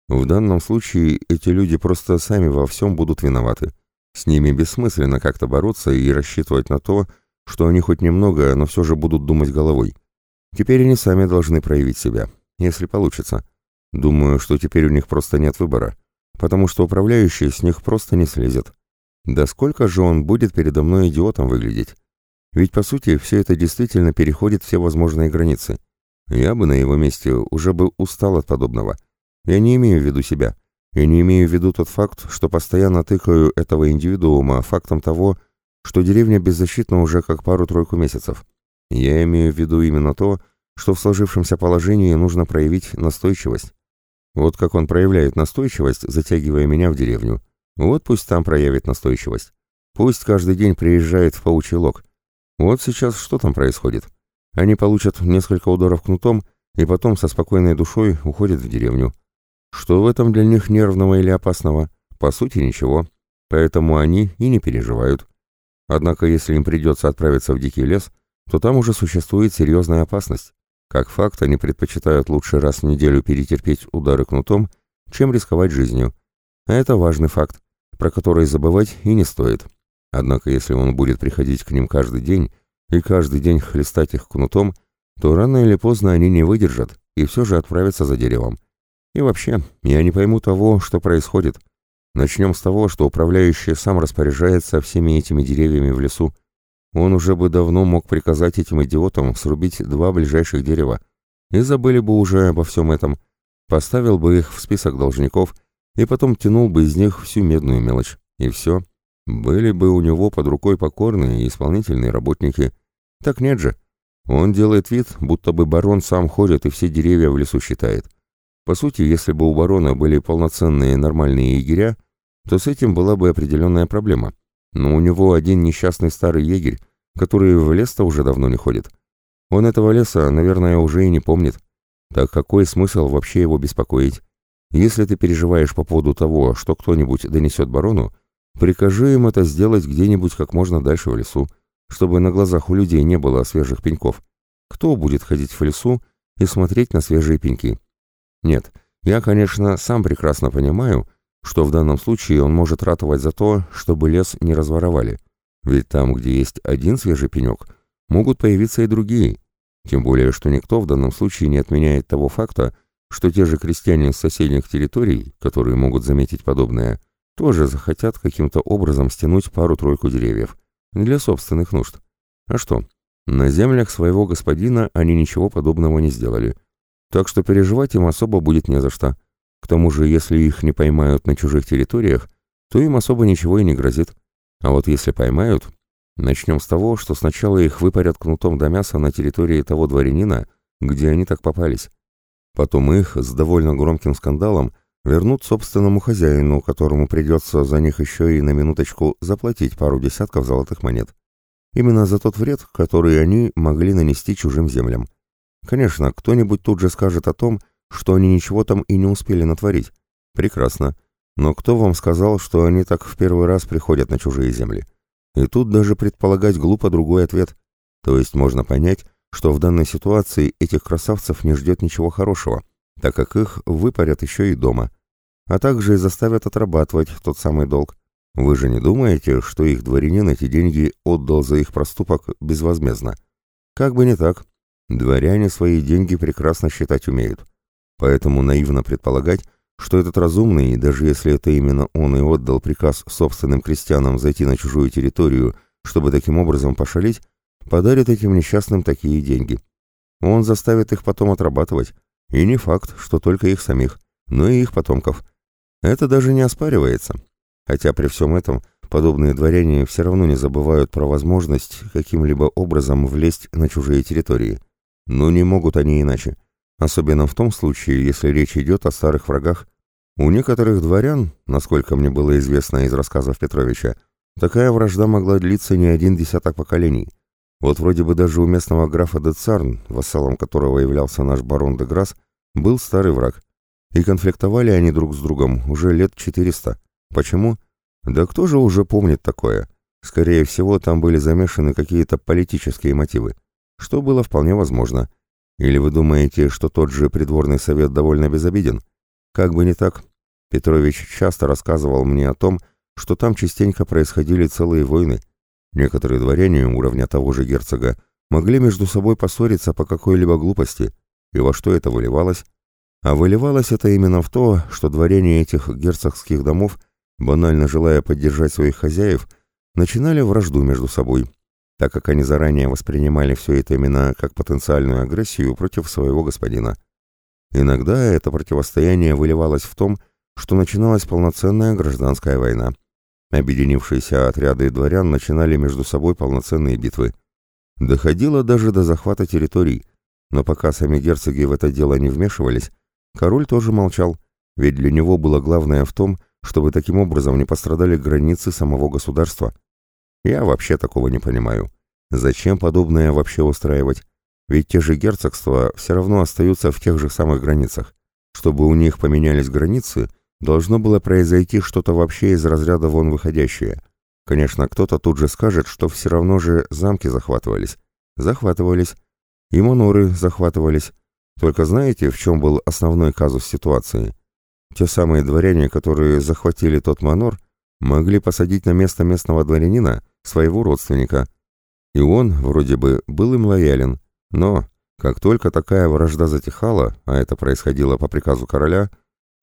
В данном случае эти люди просто сами во всем будут виноваты. С ними бессмысленно как-то бороться и рассчитывать на то, что они хоть немного, но все же будут думать головой. Теперь они сами должны проявить себя, если получится. Думаю, что теперь у них просто нет выбора, потому что управляющий с них просто не слезет. Да сколько же он будет передо мной идиотом выглядеть? Ведь, по сути, все это действительно переходит все возможные границы. Я бы на его месте уже бы устал от подобного. Я не имею в виду себя. Я не имею в виду тот факт, что постоянно тыкаю этого индивидуума фактом того, что деревня беззащитна уже как пару-тройку месяцев. Я имею в виду именно то, что в сложившемся положении нужно проявить настойчивость. Вот как он проявляет настойчивость, затягивая меня в деревню. Вот пусть там проявит настойчивость. Пусть каждый день приезжает в паучий лог. Вот сейчас что там происходит? Они получат несколько ударов кнутом и потом со спокойной душой уходят в деревню. Что в этом для них нервного или опасного? По сути, ничего. Поэтому они и не переживают. Однако, если им придется отправиться в дикий лес, то там уже существует серьезная опасность. Как факт, они предпочитают лучше раз в неделю перетерпеть удары кнутом, чем рисковать жизнью. А это важный факт, про который забывать и не стоит. Однако, если он будет приходить к ним каждый день и каждый день хлестать их кнутом, то рано или поздно они не выдержат и все же отправятся за деревом. И вообще, я не пойму того, что происходит. Начнем с того, что управляющий сам распоряжается всеми этими деревьями в лесу. Он уже бы давно мог приказать этим идиотам срубить два ближайших дерева. И забыли бы уже обо всем этом. Поставил бы их в список должников и потом тянул бы из них всю медную мелочь. И все. Были бы у него под рукой покорные и исполнительные работники. Так нет же. Он делает вид, будто бы барон сам ходит и все деревья в лесу считает. По сути, если бы у барона были полноценные нормальные егеря, то с этим была бы определенная проблема. Но у него один несчастный старый егерь, который в лес-то уже давно не ходит. Он этого леса, наверное, уже и не помнит. Так какой смысл вообще его беспокоить? Если ты переживаешь по поводу того, что кто-нибудь донесет барону, прикажи им это сделать где-нибудь как можно дальше в лесу, чтобы на глазах у людей не было свежих пеньков. Кто будет ходить в лесу и смотреть на свежие пеньки? Нет, я, конечно, сам прекрасно понимаю, что в данном случае он может ратовать за то, чтобы лес не разворовали. Ведь там, где есть один свежий пенек, могут появиться и другие. Тем более, что никто в данном случае не отменяет того факта, что те же крестьяне с соседних территорий, которые могут заметить подобное, тоже захотят каким-то образом стянуть пару-тройку деревьев для собственных нужд. А что? На землях своего господина они ничего подобного не сделали. Так что переживать им особо будет не за что. К тому же, если их не поймают на чужих территориях, то им особо ничего и не грозит. А вот если поймают, начнем с того, что сначала их выпарят кнутом до мяса на территории того дворянина, где они так попались. Потом их с довольно громким скандалом вернут собственному хозяину, которому придется за них еще и на минуточку заплатить пару десятков золотых монет. Именно за тот вред, который они могли нанести чужим землям. Конечно, кто-нибудь тут же скажет о том, что они ничего там и не успели натворить. Прекрасно. Но кто вам сказал, что они так в первый раз приходят на чужие земли? И тут даже предполагать глупо другой ответ. То есть можно понять, что в данной ситуации этих красавцев не ждет ничего хорошего, так как их выпарят еще и дома, а также и заставят отрабатывать тот самый долг. Вы же не думаете, что их дворянин эти деньги отдал за их проступок безвозмездно? Как бы не так. Дворяне свои деньги прекрасно считать умеют. Поэтому наивно предполагать, что этот разумный, даже если это именно он и отдал приказ собственным крестьянам зайти на чужую территорию, чтобы таким образом пошалить, подарит этим несчастным такие деньги. Он заставит их потом отрабатывать, и не факт, что только их самих, но и их потомков. Это даже не оспаривается. Хотя при всем этом подобные дворяне все равно не забывают про возможность каким-либо образом влезть на чужие территории. Но не могут они иначе. Особенно в том случае, если речь идет о старых врагах. У некоторых дворян, насколько мне было известно из рассказов Петровича, такая вражда могла длиться не один десяток поколений. Вот вроде бы даже у местного графа де Царн, вассалом которого являлся наш барон де Грасс, был старый враг. И конфликтовали они друг с другом уже лет 400. Почему? Да кто же уже помнит такое? Скорее всего, там были замешаны какие-то политические мотивы что было вполне возможно. Или вы думаете, что тот же придворный совет довольно безобиден? Как бы не так. Петрович часто рассказывал мне о том, что там частенько происходили целые войны. Некоторые дворяне уровня того же герцога могли между собой поссориться по какой-либо глупости. И во что это выливалось? А выливалось это именно в то, что дворяне этих герцогских домов банально желая поддержать своих хозяев, начинали вражду между собой, так как они заранее воспринимали все это именно как потенциальную агрессию против своего господина. Иногда это противостояние выливалось в том, что начиналась полноценная гражданская война. Объединившиеся отряды дворян начинали между собой полноценные битвы. Доходило даже до захвата территорий, но пока сами герцоги в это дело не вмешивались, король тоже молчал, ведь для него было главное в том, чтобы таким образом не пострадали границы самого государства. Я вообще такого не понимаю. Зачем подобное вообще устраивать? Ведь те же герцогства все равно остаются в тех же самых границах. Чтобы у них поменялись границы, должно было произойти что-то вообще из разряда вон выходящее. Конечно, кто-то тут же скажет, что все равно же замки захватывались. Захватывались. И моноры захватывались. Только знаете, в чем был основной казус ситуации? Те самые дворяне, которые захватили тот манор, могли посадить на место местного дворянина своего родственника. И он, вроде бы, был им лоялен. Но, как только такая вражда затихала, а это происходило по приказу короля,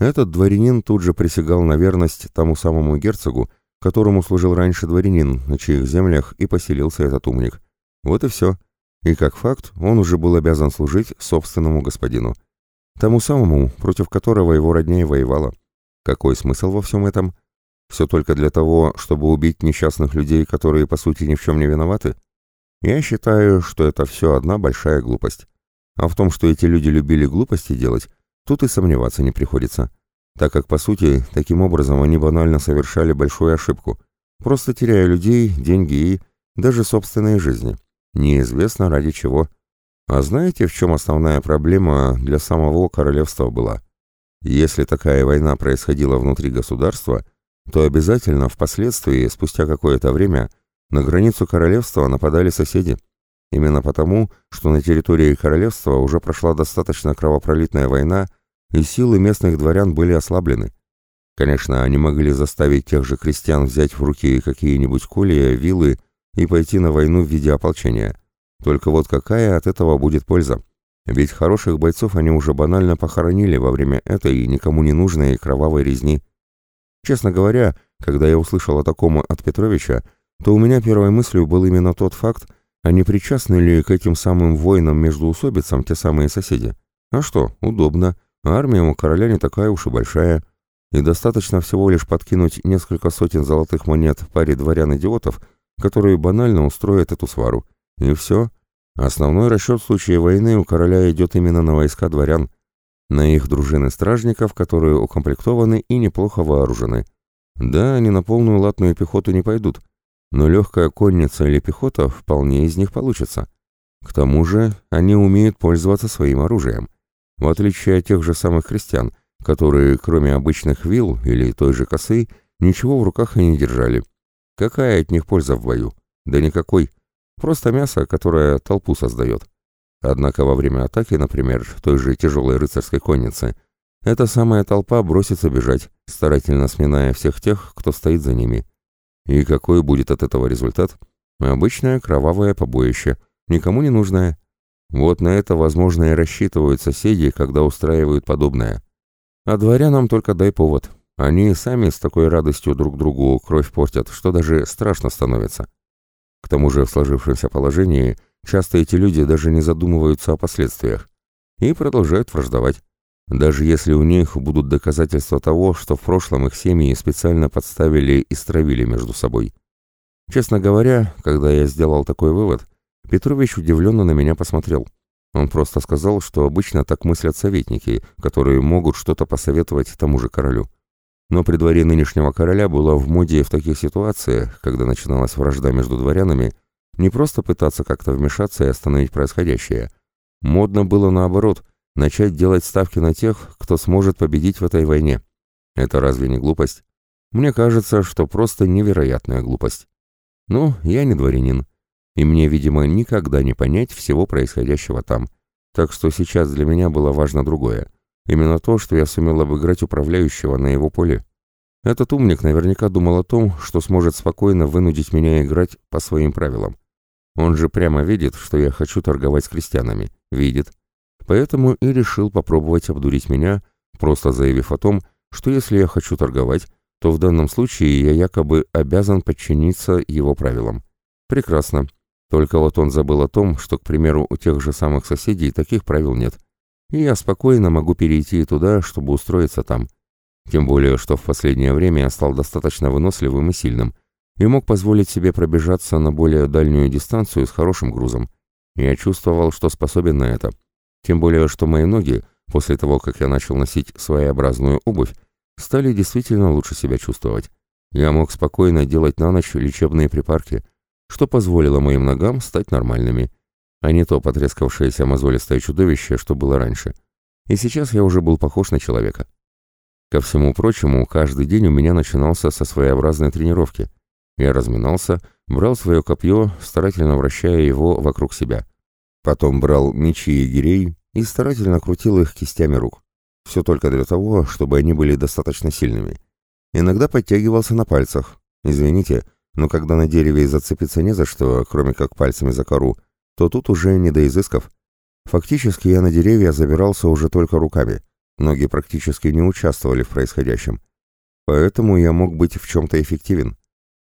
этот дворянин тут же присягал на верность тому самому герцогу, которому служил раньше дворянин, на чьих землях и поселился этот умник. Вот и все. И как факт, он уже был обязан служить собственному господину. Тому самому, против которого его роднее воевала. Какой смысл во всем этом? Все только для того, чтобы убить несчастных людей, которые по сути ни в чем не виноваты? Я считаю, что это все одна большая глупость. А в том, что эти люди любили глупости делать, тут и сомневаться не приходится. Так как, по сути, таким образом они банально совершали большую ошибку, просто теряя людей, деньги и даже собственные жизни. Неизвестно ради чего. А знаете, в чем основная проблема для самого королевства была? Если такая война происходила внутри государства, то обязательно впоследствии, спустя какое-то время, на границу королевства нападали соседи. Именно потому, что на территории королевства уже прошла достаточно кровопролитная война, и силы местных дворян были ослаблены. Конечно, они могли заставить тех же крестьян взять в руки какие-нибудь колья, вилы и пойти на войну в виде ополчения. Только вот какая от этого будет польза? Ведь хороших бойцов они уже банально похоронили во время этой никому не нужной кровавой резни. Честно говоря, когда я услышал о таком от Петровича, то у меня первой мыслью был именно тот факт, а не причастны ли к этим самым войнам между усобицам те самые соседи. А что, удобно, армия у короля не такая уж и большая, и достаточно всего лишь подкинуть несколько сотен золотых монет паре дворян-идиотов, которые банально устроят эту свару. И все. Основной расчет в случае войны у короля идет именно на войска дворян, на их дружины стражников, которые укомплектованы и неплохо вооружены. Да, они на полную латную пехоту не пойдут, но легкая конница или пехота вполне из них получится. К тому же они умеют пользоваться своим оружием, в отличие от тех же самых крестьян, которые, кроме обычных вил или той же косы, ничего в руках и не держали. Какая от них польза в бою? Да никакой. Просто мясо, которое толпу создает. Однако во время атаки, например, той же тяжелой рыцарской конницы, эта самая толпа бросится бежать, старательно сминая всех тех, кто стоит за ними. И какой будет от этого результат? Обычное кровавое побоище, никому не нужное. Вот на это, возможно, и рассчитывают соседи, когда устраивают подобное. А дворянам только дай повод. Они сами с такой радостью друг другу кровь портят, что даже страшно становится. К тому же в сложившемся положении часто эти люди даже не задумываются о последствиях и продолжают враждовать, даже если у них будут доказательства того, что в прошлом их семьи специально подставили и стравили между собой. Честно говоря, когда я сделал такой вывод, Петрович удивленно на меня посмотрел. Он просто сказал, что обычно так мыслят советники, которые могут что-то посоветовать тому же королю. Но при дворе нынешнего короля было в моде в таких ситуациях, когда начиналась вражда между дворянами, не просто пытаться как-то вмешаться и остановить происходящее. Модно было наоборот, начать делать ставки на тех, кто сможет победить в этой войне. Это разве не глупость? Мне кажется, что просто невероятная глупость. Ну, я не дворянин, и мне, видимо, никогда не понять всего происходящего там. Так что сейчас для меня было важно другое. Именно то, что я сумел обыграть управляющего на его поле. Этот умник наверняка думал о том, что сможет спокойно вынудить меня играть по своим правилам. Он же прямо видит, что я хочу торговать с крестьянами. Видит. Поэтому и решил попробовать обдурить меня, просто заявив о том, что если я хочу торговать, то в данном случае я якобы обязан подчиниться его правилам. Прекрасно. Только вот он забыл о том, что, к примеру, у тех же самых соседей таких правил нет. И я спокойно могу перейти туда, чтобы устроиться там. Тем более, что в последнее время я стал достаточно выносливым и сильным, и мог позволить себе пробежаться на более дальнюю дистанцию с хорошим грузом. Я чувствовал, что способен на это. Тем более, что мои ноги, после того, как я начал носить своеобразную обувь, стали действительно лучше себя чувствовать. Я мог спокойно делать на ночь лечебные припарки, что позволило моим ногам стать нормальными, а не то потрескавшееся мозолистое чудовище, что было раньше. И сейчас я уже был похож на человека. Ко всему прочему, каждый день у меня начинался со своеобразной тренировки. Я разминался, брал свое копье, старательно вращая его вокруг себя. Потом брал мечи егерей и старательно крутил их кистями рук. Все только для того, чтобы они были достаточно сильными. Иногда подтягивался на пальцах. Извините, но когда на дереве зацепиться не за что, кроме как пальцами за кору, то тут уже не до изысков. Фактически я на деревья забирался уже только руками. Ноги практически не участвовали в происходящем. Поэтому я мог быть в чем-то эффективен.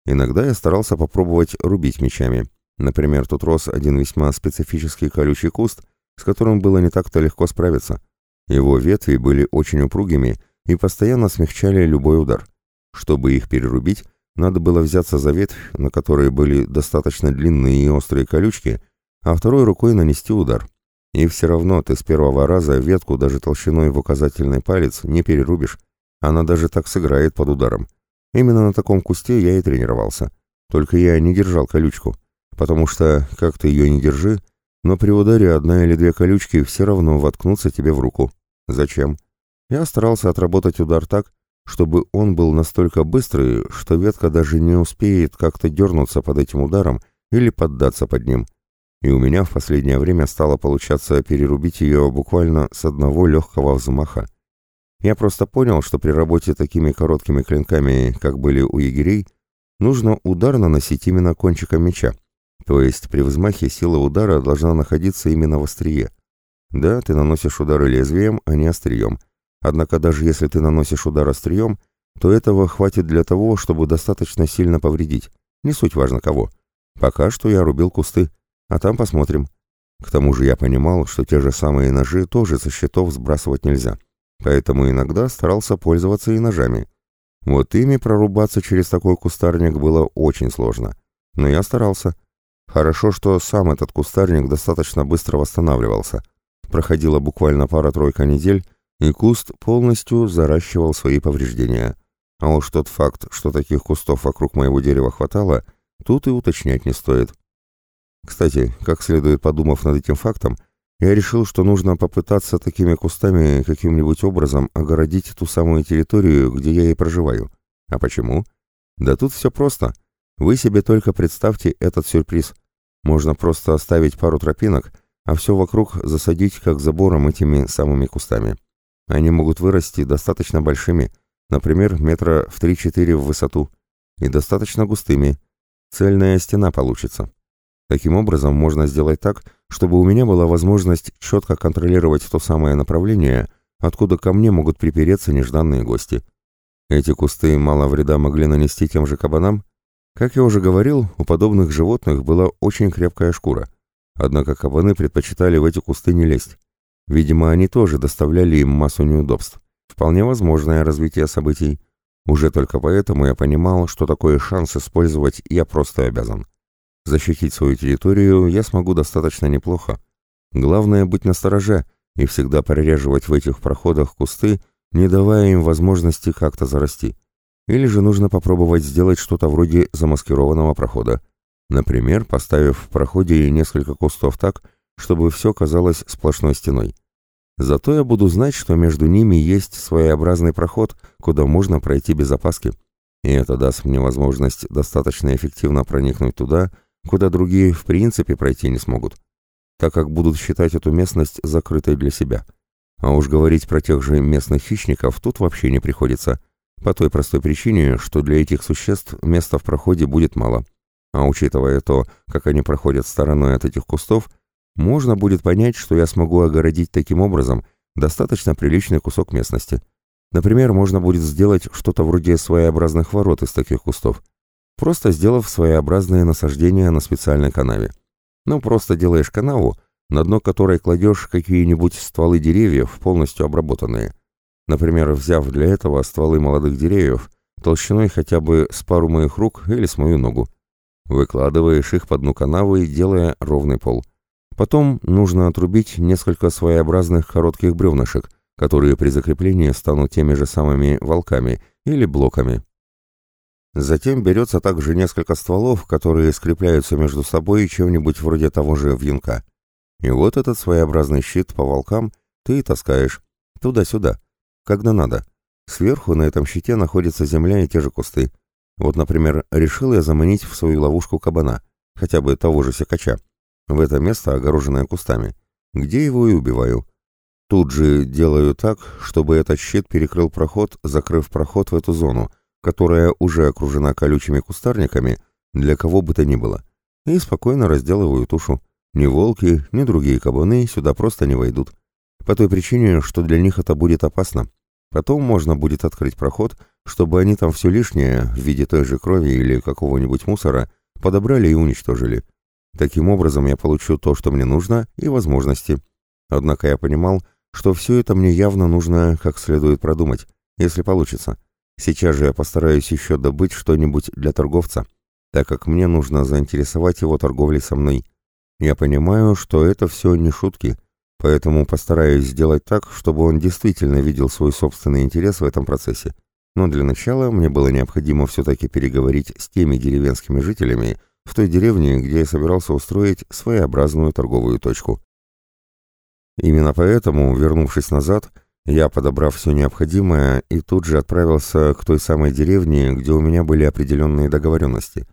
Иногда я старался попробовать рубить мечами. Например, тут рос один весьма специфический колючий куст, с которым было не так-то легко справиться. Его ветви были очень упругими и постоянно смягчали любой удар. Чтобы их перерубить, надо было взяться за ветвь, на которой были достаточно длинные и острые колючки, а второй рукой нанести удар. И все равно ты с первого раза ветку даже толщиной в указательный палец не перерубишь. Она даже так сыграет под ударом. Именно на таком кусте я и тренировался. Только я не держал колючку, потому что, как ты ее не держи, но при ударе одна или две колючки все равно воткнутся тебе в руку. Зачем? Я старался отработать удар так, чтобы он был настолько быстрый, что ветка даже не успеет как-то дернуться под этим ударом или поддаться под ним. И у меня в последнее время стало получаться перерубить ее буквально с одного легкого взмаха. Я просто понял, что при работе такими короткими клинками, как были у егерей, нужно удар наносить именно кончиком меча. То есть при взмахе сила удара должна находиться именно в острие. Да, ты наносишь удары лезвием, а не острием. Однако даже если ты наносишь удар острием, то этого хватит для того, чтобы достаточно сильно повредить. Не суть важно кого. Пока что я рубил кусты, а там посмотрим. К тому же я понимал, что те же самые ножи тоже со счетов сбрасывать нельзя поэтому иногда старался пользоваться и ножами. Вот ими прорубаться через такой кустарник было очень сложно. Но я старался. Хорошо, что сам этот кустарник достаточно быстро восстанавливался. Проходила буквально пара-тройка недель, и куст полностью заращивал свои повреждения. А уж тот факт, что таких кустов вокруг моего дерева хватало, тут и уточнять не стоит. Кстати, как следует подумав над этим фактом, я решил, что нужно попытаться такими кустами каким-нибудь образом огородить ту самую территорию, где я и проживаю. А почему? Да тут все просто. Вы себе только представьте этот сюрприз. Можно просто оставить пару тропинок, а все вокруг засадить как забором этими самыми кустами. Они могут вырасти достаточно большими, например, метра в 3-4 в высоту, и достаточно густыми. Цельная стена получится. Таким образом, можно сделать так, чтобы у меня была возможность четко контролировать то самое направление, откуда ко мне могут припереться нежданные гости. Эти кусты мало вреда могли нанести тем же кабанам. Как я уже говорил, у подобных животных была очень крепкая шкура. Однако кабаны предпочитали в эти кусты не лезть. Видимо, они тоже доставляли им массу неудобств. Вполне возможное развитие событий. Уже только поэтому я понимал, что такой шанс использовать я просто обязан. Защитить свою территорию я смогу достаточно неплохо. Главное быть настороже и всегда прореживать в этих проходах кусты, не давая им возможности как-то зарасти. Или же нужно попробовать сделать что-то вроде замаскированного прохода. Например, поставив в проходе несколько кустов так, чтобы все казалось сплошной стеной. Зато я буду знать, что между ними есть своеобразный проход, куда можно пройти без опаски. И это даст мне возможность достаточно эффективно проникнуть туда, куда другие в принципе пройти не смогут, так как будут считать эту местность закрытой для себя. А уж говорить про тех же местных хищников тут вообще не приходится, по той простой причине, что для этих существ места в проходе будет мало. А учитывая то, как они проходят стороной от этих кустов, можно будет понять, что я смогу огородить таким образом достаточно приличный кусок местности. Например, можно будет сделать что-то вроде своеобразных ворот из таких кустов, просто сделав своеобразные насаждения на специальной канаве. Ну, просто делаешь канаву, на дно которой кладешь какие-нибудь стволы деревьев, полностью обработанные. Например, взяв для этого стволы молодых деревьев, толщиной хотя бы с пару моих рук или с мою ногу. Выкладываешь их по дну канавы, делая ровный пол. Потом нужно отрубить несколько своеобразных коротких бревнышек, которые при закреплении станут теми же самыми волками или блоками. Затем берется также несколько стволов, которые скрепляются между собой чем-нибудь вроде того же вьюнка. И вот этот своеобразный щит по волкам ты и таскаешь туда-сюда, когда надо. Сверху на этом щите находится земля и те же кусты. Вот, например, решил я заманить в свою ловушку кабана, хотя бы того же секача, в это место, огороженное кустами, где его и убиваю. Тут же делаю так, чтобы этот щит перекрыл проход, закрыв проход в эту зону, которая уже окружена колючими кустарниками, для кого бы то ни было, и спокойно разделываю тушу. Ни волки, ни другие кабаны сюда просто не войдут. По той причине, что для них это будет опасно. Потом можно будет открыть проход, чтобы они там все лишнее, в виде той же крови или какого-нибудь мусора, подобрали и уничтожили. Таким образом я получу то, что мне нужно, и возможности. Однако я понимал, что все это мне явно нужно как следует продумать, если получится. Сейчас же я постараюсь еще добыть что-нибудь для торговца, так как мне нужно заинтересовать его торговлей со мной. Я понимаю, что это все не шутки, поэтому постараюсь сделать так, чтобы он действительно видел свой собственный интерес в этом процессе. Но для начала мне было необходимо все-таки переговорить с теми деревенскими жителями в той деревне, где я собирался устроить своеобразную торговую точку. Именно поэтому, вернувшись назад, я, подобрав все необходимое, и тут же отправился к той самой деревне, где у меня были определенные договоренности.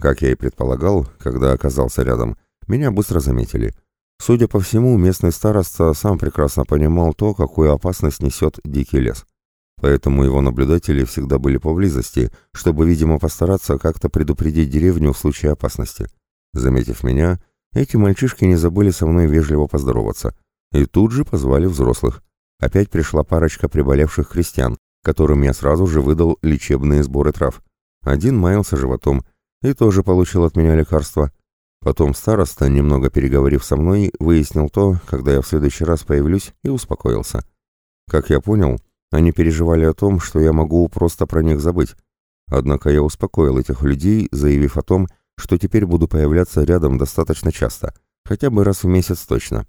Как я и предполагал, когда оказался рядом, меня быстро заметили. Судя по всему, местный староста сам прекрасно понимал то, какую опасность несет дикий лес. Поэтому его наблюдатели всегда были поблизости, чтобы, видимо, постараться как-то предупредить деревню в случае опасности. Заметив меня, эти мальчишки не забыли со мной вежливо поздороваться — и тут же позвали взрослых. Опять пришла парочка приболевших христиан, которым я сразу же выдал лечебные сборы трав. Один маялся животом и тоже получил от меня лекарство. Потом староста, немного переговорив со мной, выяснил то, когда я в следующий раз появлюсь, и успокоился. Как я понял, они переживали о том, что я могу просто про них забыть. Однако я успокоил этих людей, заявив о том, что теперь буду появляться рядом достаточно часто, хотя бы раз в месяц точно.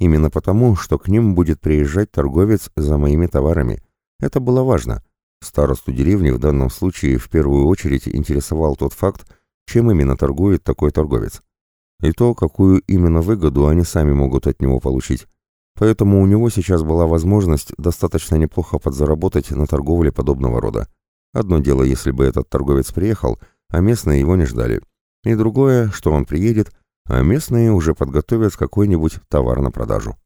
Именно потому, что к ним будет приезжать торговец за моими товарами. Это было важно. Старосту деревни в данном случае в первую очередь интересовал тот факт, чем именно торгует такой торговец. И то, какую именно выгоду они сами могут от него получить. Поэтому у него сейчас была возможность достаточно неплохо подзаработать на торговле подобного рода. Одно дело, если бы этот торговец приехал, а местные его не ждали. И другое, что он приедет, а местные уже подготовят какой-нибудь товар на продажу.